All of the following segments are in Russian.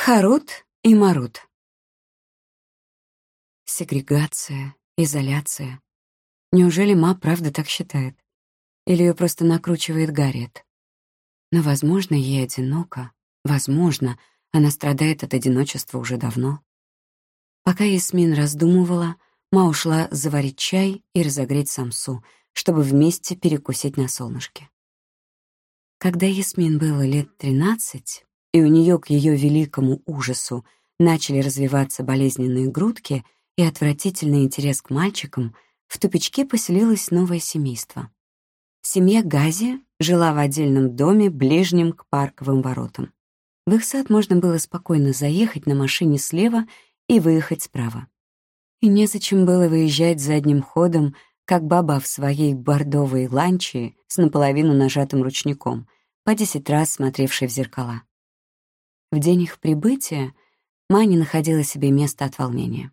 Харут и Марут. Сегрегация, изоляция. Неужели Ма правда так считает? Или ее просто накручивает Гарриет? Но, возможно, ей одиноко. Возможно, она страдает от одиночества уже давно. Пока Ясмин раздумывала, Ма ушла заварить чай и разогреть самсу, чтобы вместе перекусить на солнышке. Когда Ясмин было лет тринадцать, и у нее к ее великому ужасу начали развиваться болезненные грудки и отвратительный интерес к мальчикам, в тупичке поселилось новое семейство. Семья Гази жила в отдельном доме, ближнем к парковым воротам. В их сад можно было спокойно заехать на машине слева и выехать справа. И незачем было выезжать задним ходом, как баба в своей бордовой ланче с наполовину нажатым ручником, по десять раз смотревшей в зеркала. В день их прибытия Маня находила себе место от волнения.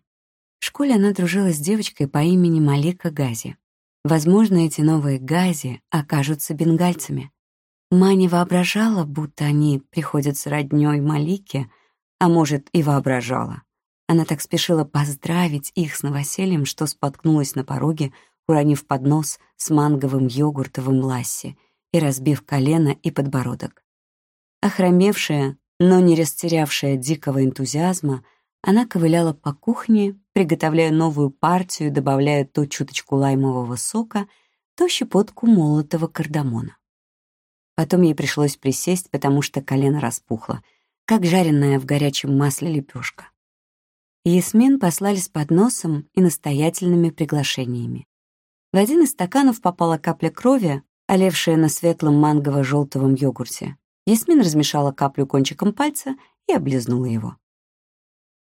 В школе она дружила с девочкой по имени Малика Гази. Возможно, эти новые Гази окажутся бенгальцами. Маня воображала, будто они приходят с роднёй Малике, а может, и воображала. Она так спешила поздравить их с новосельем, что споткнулась на пороге, уронив поднос с манговым йогуртовым ласси и разбив колено и подбородок. Охромевшая, но не растерявшая дикого энтузиазма, она ковыляла по кухне, приготовляя новую партию, добавляя то чуточку лаймового сока, то щепотку молотого кардамона. Потом ей пришлось присесть, потому что колено распухло, как жареная в горячем масле лепешка. Ясмин послали с подносом и настоятельными приглашениями. В один из стаканов попала капля крови, олевшая на светлом мангово-желтовом йогурте. Ясмин размешала каплю кончиком пальца и облизнула его.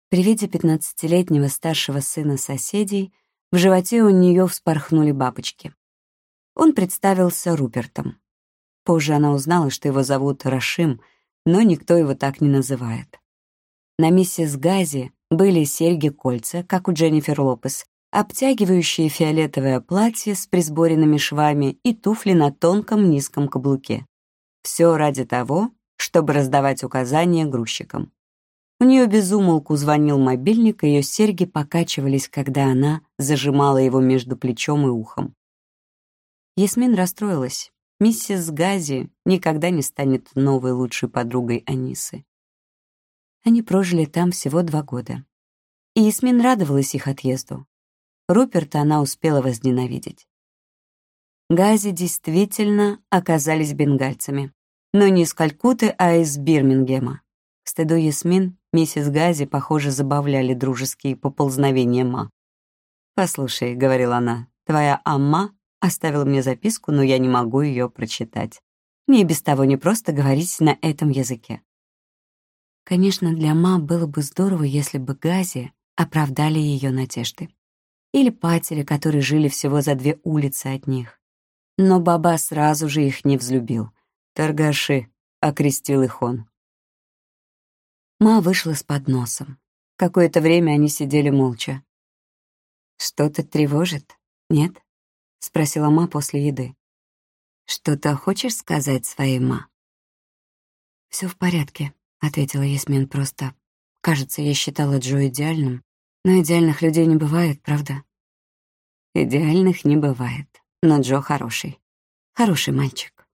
При виде пятнадцатилетнего старшего сына соседей в животе у нее вспорхнули бабочки. Он представился Рупертом. Позже она узнала, что его зовут Рашим, но никто его так не называет. На миссис Гази были серьги-кольца, как у Дженнифер Лопес, обтягивающие фиолетовое платье с присборенными швами и туфли на тонком низком каблуке. Все ради того, чтобы раздавать указания грузчикам. У нее безумолку звонил мобильник, ее серьги покачивались, когда она зажимала его между плечом и ухом. Ясмин расстроилась. Миссис Гази никогда не станет новой лучшей подругой Анисы. Они прожили там всего два года. И Ясмин радовалась их отъезду. Руперта она успела возненавидеть. Гази действительно оказались бенгальцами. Но не из Калькуты, а из Бирмингема. К стыду Ясмин, миссис Гази, похоже, забавляли дружеские поползновения Ма. «Послушай», — говорила она, — «твоя Амма оставила мне записку, но я не могу ее прочитать. Мне без того не просто говорить на этом языке. Конечно, для мам было бы здорово, если бы Гази оправдали ее надежды. Или патери, которые жили всего за две улицы от них. Но Баба сразу же их не взлюбил. «Торгаши», — окрестил их он. Ма вышла с подносом. Какое-то время они сидели молча. «Что-то тревожит, нет?» — спросила Ма после еды. «Что-то хочешь сказать своей Ма?» «Все в порядке», — ответила Ясмин просто. «Кажется, я считала Джо идеальным, но идеальных людей не бывает, правда?» «Идеальных не бывает, но Джо хороший. Хороший мальчик.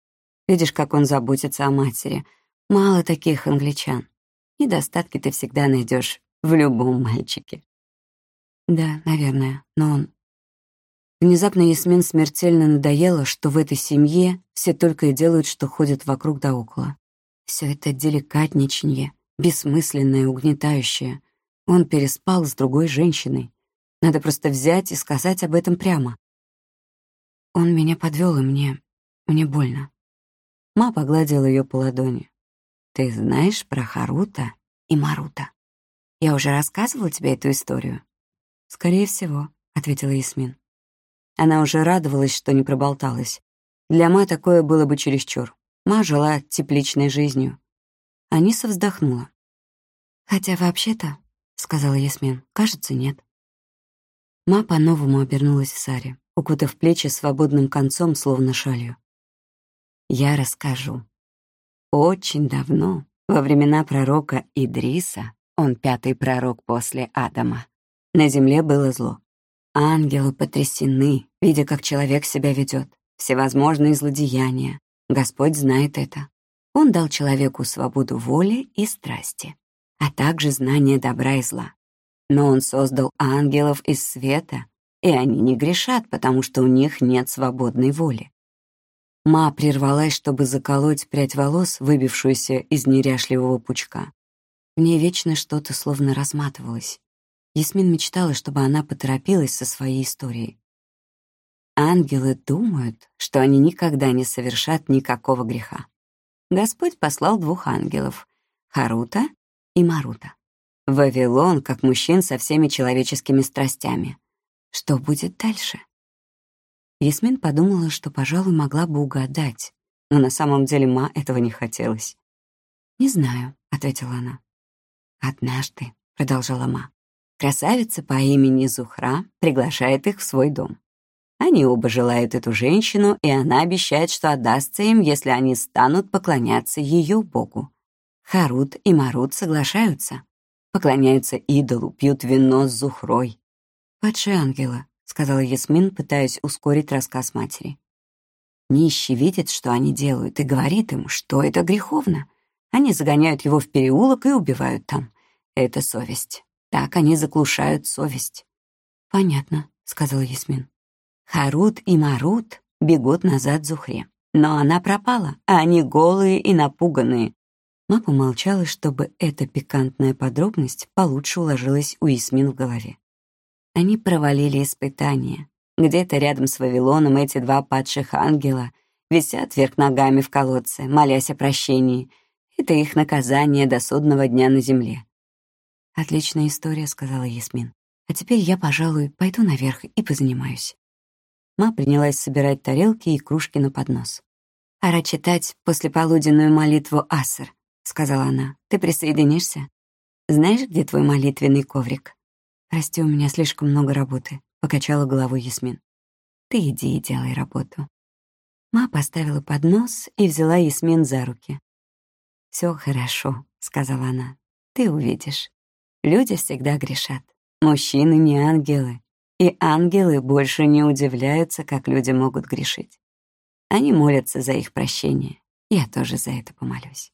Видишь, как он заботится о матери. Мало таких англичан. Недостатки ты всегда найдешь в любом мальчике». «Да, наверное, но он...» Внезапно Ясмин смертельно надоело, что в этой семье все только и делают, что ходят вокруг да около. Все это деликатничанье, бессмысленное, угнетающее. Он переспал с другой женщиной. Надо просто взять и сказать об этом прямо. Он меня подвел, и мне... мне больно. Ма погладила ее по ладони. «Ты знаешь про Харута и Марута? Я уже рассказывала тебе эту историю?» «Скорее всего», — ответила Ясмин. Она уже радовалась, что не проболталась. Для Ма такое было бы чересчур. Ма жила тепличной жизнью. Аниса вздохнула. «Хотя вообще-то», — сказала Ясмин, — «кажется, нет». Ма по-новому обернулась в Саре, укутав плечи свободным концом, словно шалью. «Я расскажу. Очень давно, Во времена пророка Идриса, он пятый пророк после Адама, на земле было зло. Ангелы потрясены, видя, как человек себя ведет, всевозможные злодеяния. Господь знает это. Он дал человеку свободу воли и страсти, а также знание добра и зла. Но он создал ангелов из света, и они не грешат, потому что у них нет свободной воли. Ма прервалась, чтобы заколоть прядь волос, выбившуюся из неряшливого пучка. В ней вечно что-то словно разматывалось. Ясмин мечтала, чтобы она поторопилась со своей историей. Ангелы думают, что они никогда не совершат никакого греха. Господь послал двух ангелов — Харута и Марута. Вавилон, как мужчин со всеми человеческими страстями. Что будет дальше? Ясмин подумала, что, пожалуй, могла бы угадать, но на самом деле Ма этого не хотелось. «Не знаю», — ответила она. «Однажды», — продолжала Ма, Красавица по имени Зухра приглашает их в свой дом. Они оба желают эту женщину, и она обещает, что отдастся им, если они станут поклоняться ее богу. Харут и Марут соглашаются. Поклоняются идолу, пьют вино с Зухрой. «Падшие ангела», — сказала Ясмин, пытаясь ускорить рассказ матери. Нищий видит, что они делают, и говорит им, что это греховно. Они загоняют его в переулок и убивают там. Это совесть. Так они заглушают совесть. «Понятно», — сказала Ясмин. Харут и Марут бегут назад Зухре. Но она пропала, а они голые и напуганные. Ма помолчала, чтобы эта пикантная подробность получше уложилась у Ясмин в голове. Они провалили испытание. Где-то рядом с Вавилоном эти два падших ангела висят вверх ногами в колодце, молясь о прощении. Это их наказание до судного дня на земле. «Отличная история», — сказала Ясмин. «А теперь я, пожалуй, пойду наверх и позанимаюсь». Ма принялась собирать тарелки и кружки на поднос. «Пора читать послеполуденную молитву Асер», — сказала она. «Ты присоединишься? Знаешь, где твой молитвенный коврик?» «Прости, у меня слишком много работы», — покачала головой Ясмин. «Ты иди и делай работу». Ма поставила поднос и взяла Ясмин за руки. «Всё хорошо», — сказала она. «Ты увидишь». Люди всегда грешат. Мужчины не ангелы. И ангелы больше не удивляются, как люди могут грешить. Они молятся за их прощение. Я тоже за это помолюсь.